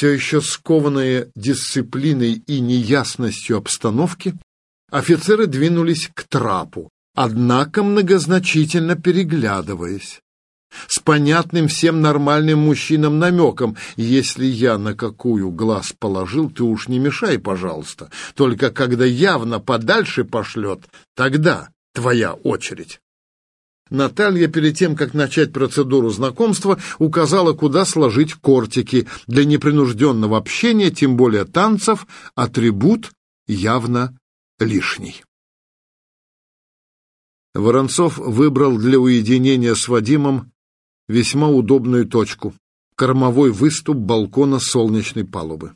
Все еще скованные дисциплиной и неясностью обстановки, офицеры двинулись к трапу, однако многозначительно переглядываясь. С понятным всем нормальным мужчинам намеком, если я на какую глаз положил, ты уж не мешай, пожалуйста. Только когда явно подальше пошлет, тогда твоя очередь. Наталья перед тем, как начать процедуру знакомства, указала, куда сложить кортики. Для непринужденного общения, тем более танцев, атрибут явно лишний. Воронцов выбрал для уединения с Вадимом весьма удобную точку — кормовой выступ балкона солнечной палубы.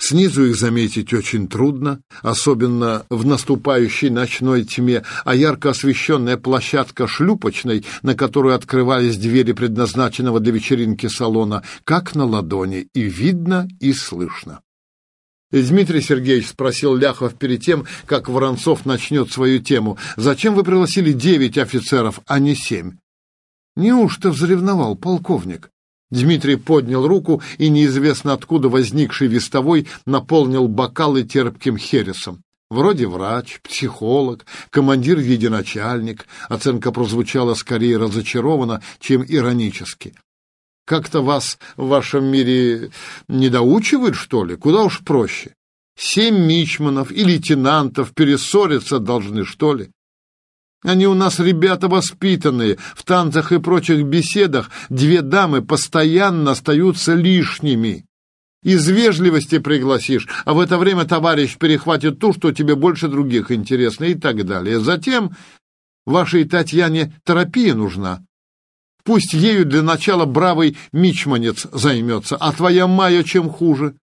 Снизу их заметить очень трудно, особенно в наступающей ночной тьме, а ярко освещенная площадка шлюпочной, на которую открывались двери предназначенного для вечеринки салона, как на ладони, и видно, и слышно. Дмитрий Сергеевич спросил Ляхов перед тем, как Воронцов начнет свою тему, «Зачем вы пригласили девять офицеров, а не семь?» «Неужто взревновал полковник?» Дмитрий поднял руку, и неизвестно откуда возникший вестовой наполнил бокалы терпким хересом. Вроде врач, психолог, командир-единачальник. Оценка прозвучала скорее разочарованно, чем иронически. Как-то вас в вашем мире не доучивают, что ли? Куда уж проще. Семь мичманов и лейтенантов перессориться должны, что ли? Они у нас ребята воспитанные, в танцах и прочих беседах две дамы постоянно остаются лишними. Из вежливости пригласишь, а в это время товарищ перехватит ту, что тебе больше других интересно, и так далее. Затем вашей Татьяне терапия нужна. Пусть ею для начала бравый мичманец займется, а твоя Майя чем хуже.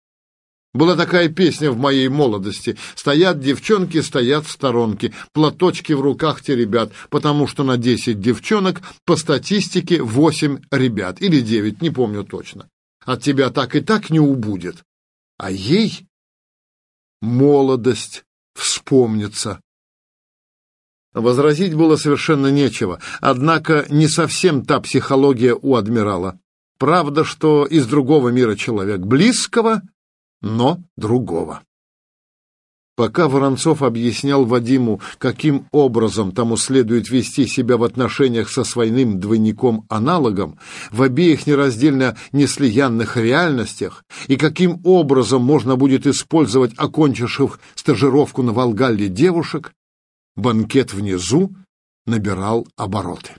Была такая песня в моей молодости. Стоят девчонки, стоят в сторонке, платочки в руках те ребят, потому что на десять девчонок по статистике восемь ребят, или девять, не помню точно. От тебя так и так не убудет. А ей молодость вспомнится. Возразить было совершенно нечего, однако не совсем та психология у адмирала. Правда, что из другого мира человек, близкого — но другого. Пока Воронцов объяснял Вадиму, каким образом тому следует вести себя в отношениях со своим двойником-аналогом, в обеих нераздельно неслиянных реальностях, и каким образом можно будет использовать окончивших стажировку на Волгалле девушек, банкет внизу набирал обороты.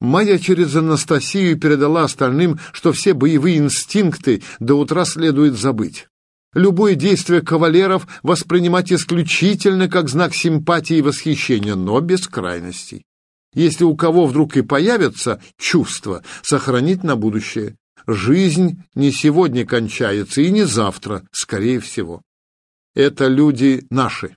Майя через Анастасию передала остальным, что все боевые инстинкты до утра следует забыть. Любое действие кавалеров воспринимать исключительно как знак симпатии и восхищения, но без крайностей. Если у кого вдруг и появятся чувства, сохранить на будущее. Жизнь не сегодня кончается и не завтра, скорее всего. Это люди наши,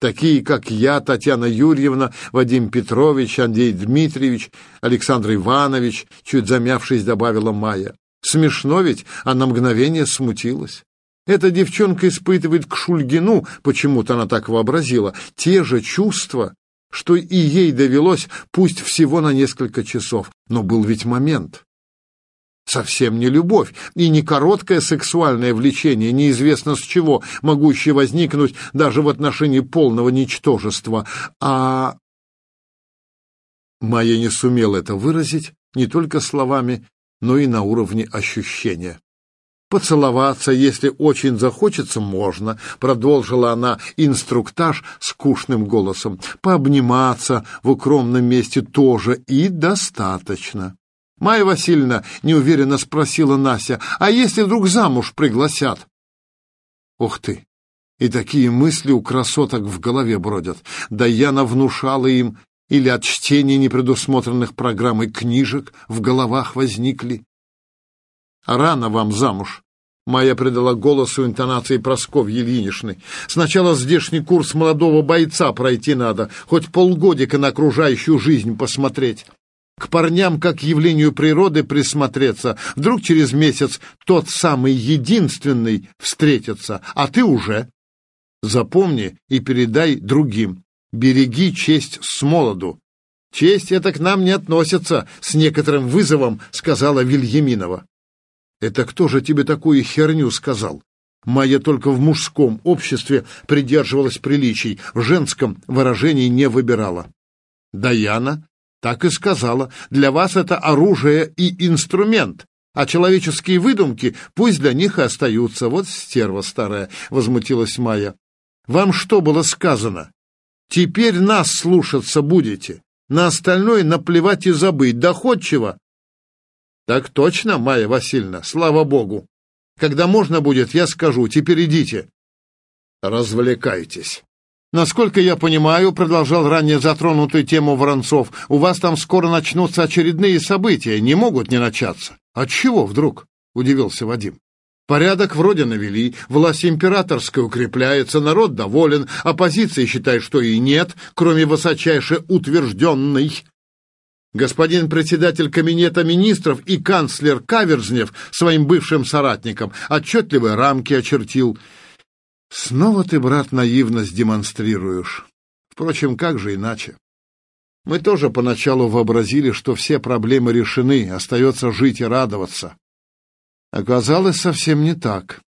Такие, как я, Татьяна Юрьевна, Вадим Петрович, Андрей Дмитриевич, Александр Иванович, чуть замявшись, добавила Майя. Смешно ведь, а на мгновение смутилась. Эта девчонка испытывает к Шульгину, почему-то она так вообразила, те же чувства, что и ей довелось, пусть всего на несколько часов. Но был ведь момент. Совсем не любовь и не короткое сексуальное влечение, неизвестно с чего, могущее возникнуть даже в отношении полного ничтожества, а... Майя не сумела это выразить не только словами, но и на уровне ощущения. «Поцеловаться, если очень захочется, можно», — продолжила она инструктаж скучным голосом. «Пообниматься в укромном месте тоже и достаточно». Майя Васильевна неуверенно спросила Нася, а если вдруг замуж пригласят? Ух ты! И такие мысли у красоток в голове бродят. Да Яна внушала им, или от чтения непредусмотренных программ и книжек в головах возникли. Рано вам замуж. Майя придала голосу интонации Прасковьи Ильиничны. Сначала здешний курс молодого бойца пройти надо, хоть полгодика на окружающую жизнь посмотреть к парням как явлению природы присмотреться. Вдруг через месяц тот самый единственный встретится, а ты уже. Запомни и передай другим. Береги честь с молоду. Честь это к нам не относится, с некоторым вызовом сказала Вильяминова. Это кто же тебе такую херню сказал? Майя только в мужском обществе придерживалась приличий, в женском выражении не выбирала. Даяна так и сказала, для вас это оружие и инструмент, а человеческие выдумки пусть для них и остаются. Вот стерва старая, — возмутилась Майя. Вам что было сказано? Теперь нас слушаться будете. На остальное наплевать и забыть. Доходчиво. Так точно, Майя Васильевна, слава богу. Когда можно будет, я скажу. Теперь идите. Развлекайтесь. Насколько я понимаю, продолжал ранее затронутую тему Воронцов, у вас там скоро начнутся очередные события, не могут не начаться. От чего вдруг? Удивился Вадим. Порядок вроде навели, власть императорская укрепляется, народ доволен, оппозиция считает, что и нет, кроме высочайше утвержденной. Господин председатель Кабинета министров и канцлер Каверзнев своим бывшим соратникам отчетливые рамки очертил. Снова ты, брат, наивность демонстрируешь. Впрочем, как же иначе? Мы тоже поначалу вообразили, что все проблемы решены, остается жить и радоваться. Оказалось, совсем не так.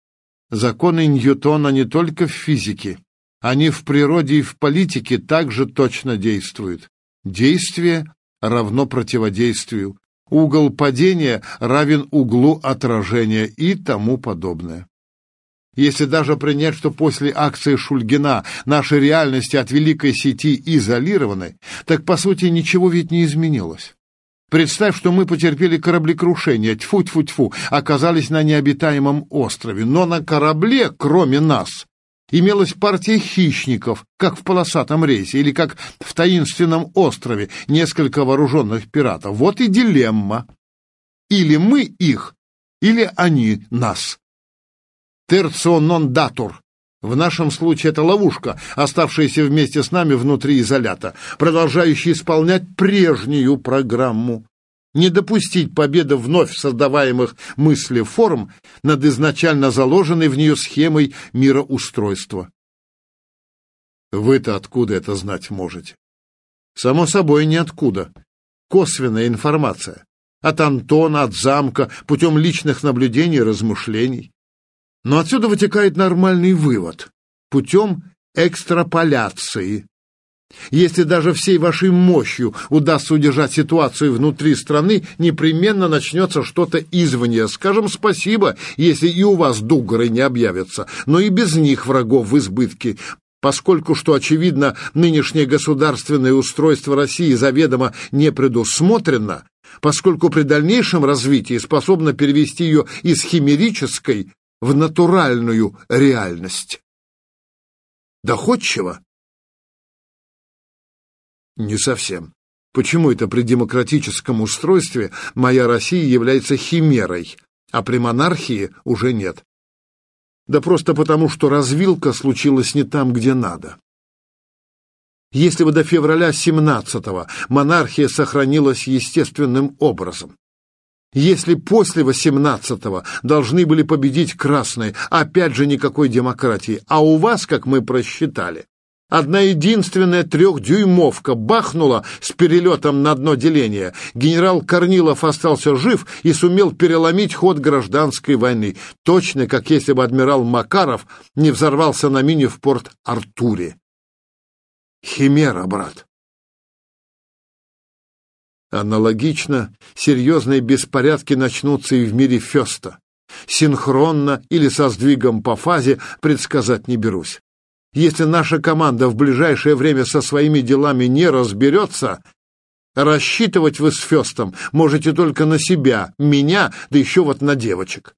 Законы Ньютона не только в физике, они в природе и в политике также точно действуют. Действие равно противодействию, угол падения равен углу отражения и тому подобное. Если даже принять, что после акции Шульгина наши реальности от великой сети изолированы, так по сути ничего ведь не изменилось. Представь, что мы потерпели кораблекрушение, тьфу-тьфу-тьфу, оказались на необитаемом острове, но на корабле, кроме нас, имелась партия хищников, как в полосатом рейсе или как в таинственном острове, несколько вооруженных пиратов. Вот и дилемма. Или мы их, или они нас терцио нон датур. В нашем случае это ловушка, оставшаяся вместе с нами внутри изолята, продолжающая исполнять прежнюю программу. Не допустить победы вновь создаваемых мыслеформ над изначально заложенной в нее схемой мироустройства. Вы-то откуда это знать можете? Само собой, ниоткуда. Косвенная информация. От Антона, от замка, путем личных наблюдений и размышлений. Но отсюда вытекает нормальный вывод путем экстраполяции. Если даже всей вашей мощью удастся удержать ситуацию внутри страны, непременно начнется что-то извне. Скажем спасибо, если и у вас дугары не объявятся, но и без них врагов в избытке, поскольку, что очевидно, нынешнее государственное устройство России заведомо не предусмотрено, поскольку при дальнейшем развитии способно перевести ее из химерической в натуральную реальность. Доходчиво? Не совсем. Почему это при демократическом устройстве моя Россия является химерой, а при монархии уже нет? Да просто потому, что развилка случилась не там, где надо. Если бы до февраля 17-го монархия сохранилась естественным образом, если после 18-го должны были победить красные, опять же никакой демократии. А у вас, как мы просчитали, одна единственная трехдюймовка бахнула с перелетом на дно деления. Генерал Корнилов остался жив и сумел переломить ход гражданской войны. Точно, как если бы адмирал Макаров не взорвался на мине в порт Артуре. Химера, брат. Аналогично серьезные беспорядки начнутся и в мире Феста. Синхронно или со сдвигом по фазе предсказать не берусь. Если наша команда в ближайшее время со своими делами не разберется, рассчитывать вы с Фестом можете только на себя, меня, да еще вот на девочек.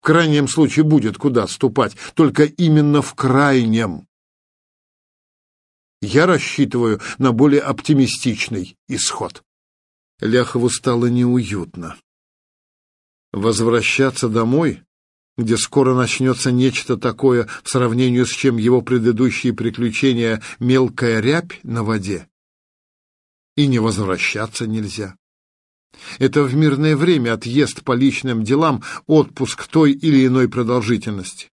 В крайнем случае будет куда ступать, только именно в крайнем. Я рассчитываю на более оптимистичный исход. Ляхову стало неуютно. Возвращаться домой, где скоро начнется нечто такое, в сравнении с чем его предыдущие приключения — мелкая рябь на воде. И не возвращаться нельзя. Это в мирное время отъезд по личным делам, отпуск той или иной продолжительности.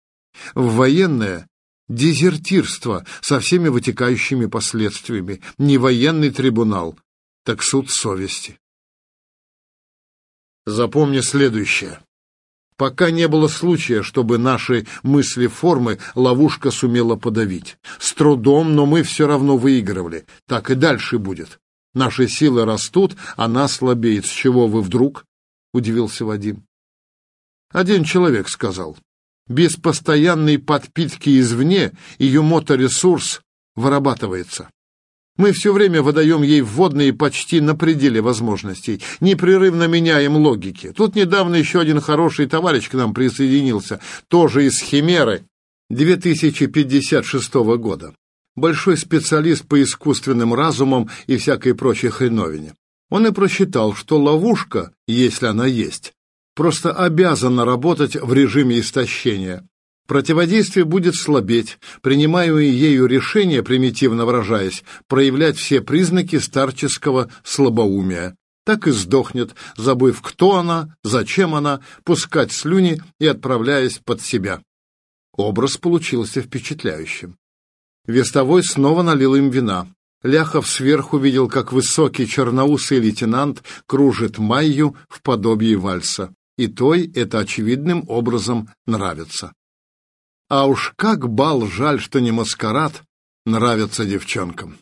В военное — дезертирство со всеми вытекающими последствиями, не военный трибунал, так суд совести. Запомни следующее. Пока не было случая, чтобы наши мысли-формы ловушка сумела подавить. С трудом, но мы все равно выигрывали. Так и дальше будет. Наши силы растут, а нас слабеет. С чего вы вдруг? — удивился Вадим. Один человек сказал. Без постоянной подпитки извне ее моторесурс вырабатывается. Мы все время выдаем ей вводные почти на пределе возможностей, непрерывно меняем логики. Тут недавно еще один хороший товарищ к нам присоединился, тоже из Химеры 2056 года. Большой специалист по искусственным разумам и всякой прочей хреновине. Он и просчитал, что ловушка, если она есть, просто обязана работать в режиме истощения. Противодействие будет слабеть, принимаемые ею решения, примитивно выражаясь, проявлять все признаки старческого слабоумия. Так и сдохнет, забыв, кто она, зачем она, пускать слюни и отправляясь под себя. Образ получился впечатляющим. Вестовой снова налил им вина. Ляхов сверху видел, как высокий черноусый лейтенант кружит Майю в подобии вальса. И той это очевидным образом нравится. А уж как бал, жаль, что не маскарад, нравится девчонкам.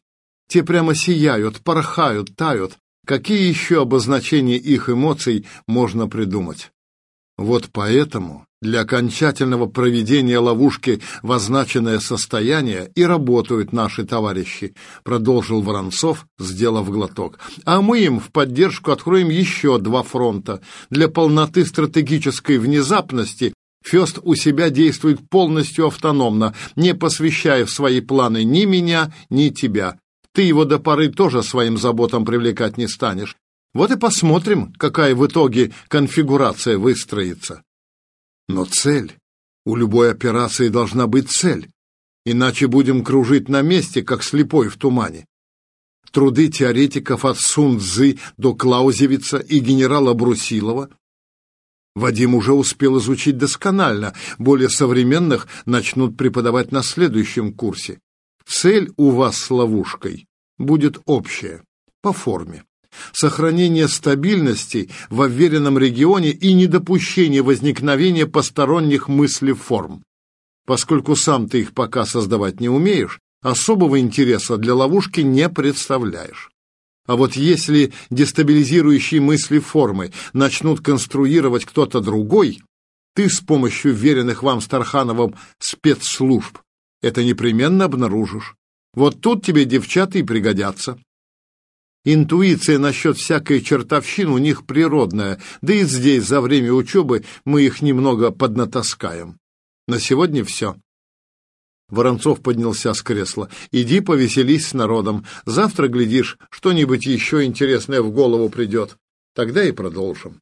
Те прямо сияют, порхают, тают. Какие еще обозначения их эмоций можно придумать? Вот поэтому для окончательного проведения ловушки в означенное состояние и работают наши товарищи, продолжил Воронцов, сделав глоток. А мы им в поддержку откроем еще два фронта. Для полноты стратегической внезапности Фест у себя действует полностью автономно, не посвящая в свои планы ни меня, ни тебя. Ты его до поры тоже своим заботам привлекать не станешь. Вот и посмотрим, какая в итоге конфигурация выстроится. Но цель. У любой операции должна быть цель. Иначе будем кружить на месте, как слепой в тумане. Труды теоретиков от Сун Цзы до Клаузевица и генерала Брусилова Вадим уже успел изучить досконально, более современных начнут преподавать на следующем курсе. Цель у вас с ловушкой будет общая, по форме. Сохранение стабильности в уверенном регионе и недопущение возникновения посторонних мыслеформ. Поскольку сам ты их пока создавать не умеешь, особого интереса для ловушки не представляешь. А вот если дестабилизирующие мысли формы начнут конструировать кто-то другой, ты с помощью веренных вам Стархановым спецслужб это непременно обнаружишь. Вот тут тебе девчата и пригодятся. Интуиция насчет всякой чертовщины у них природная, да и здесь за время учебы мы их немного поднатаскаем. На сегодня все. Воронцов поднялся с кресла. «Иди повеселись с народом. Завтра, глядишь, что-нибудь еще интересное в голову придет. Тогда и продолжим».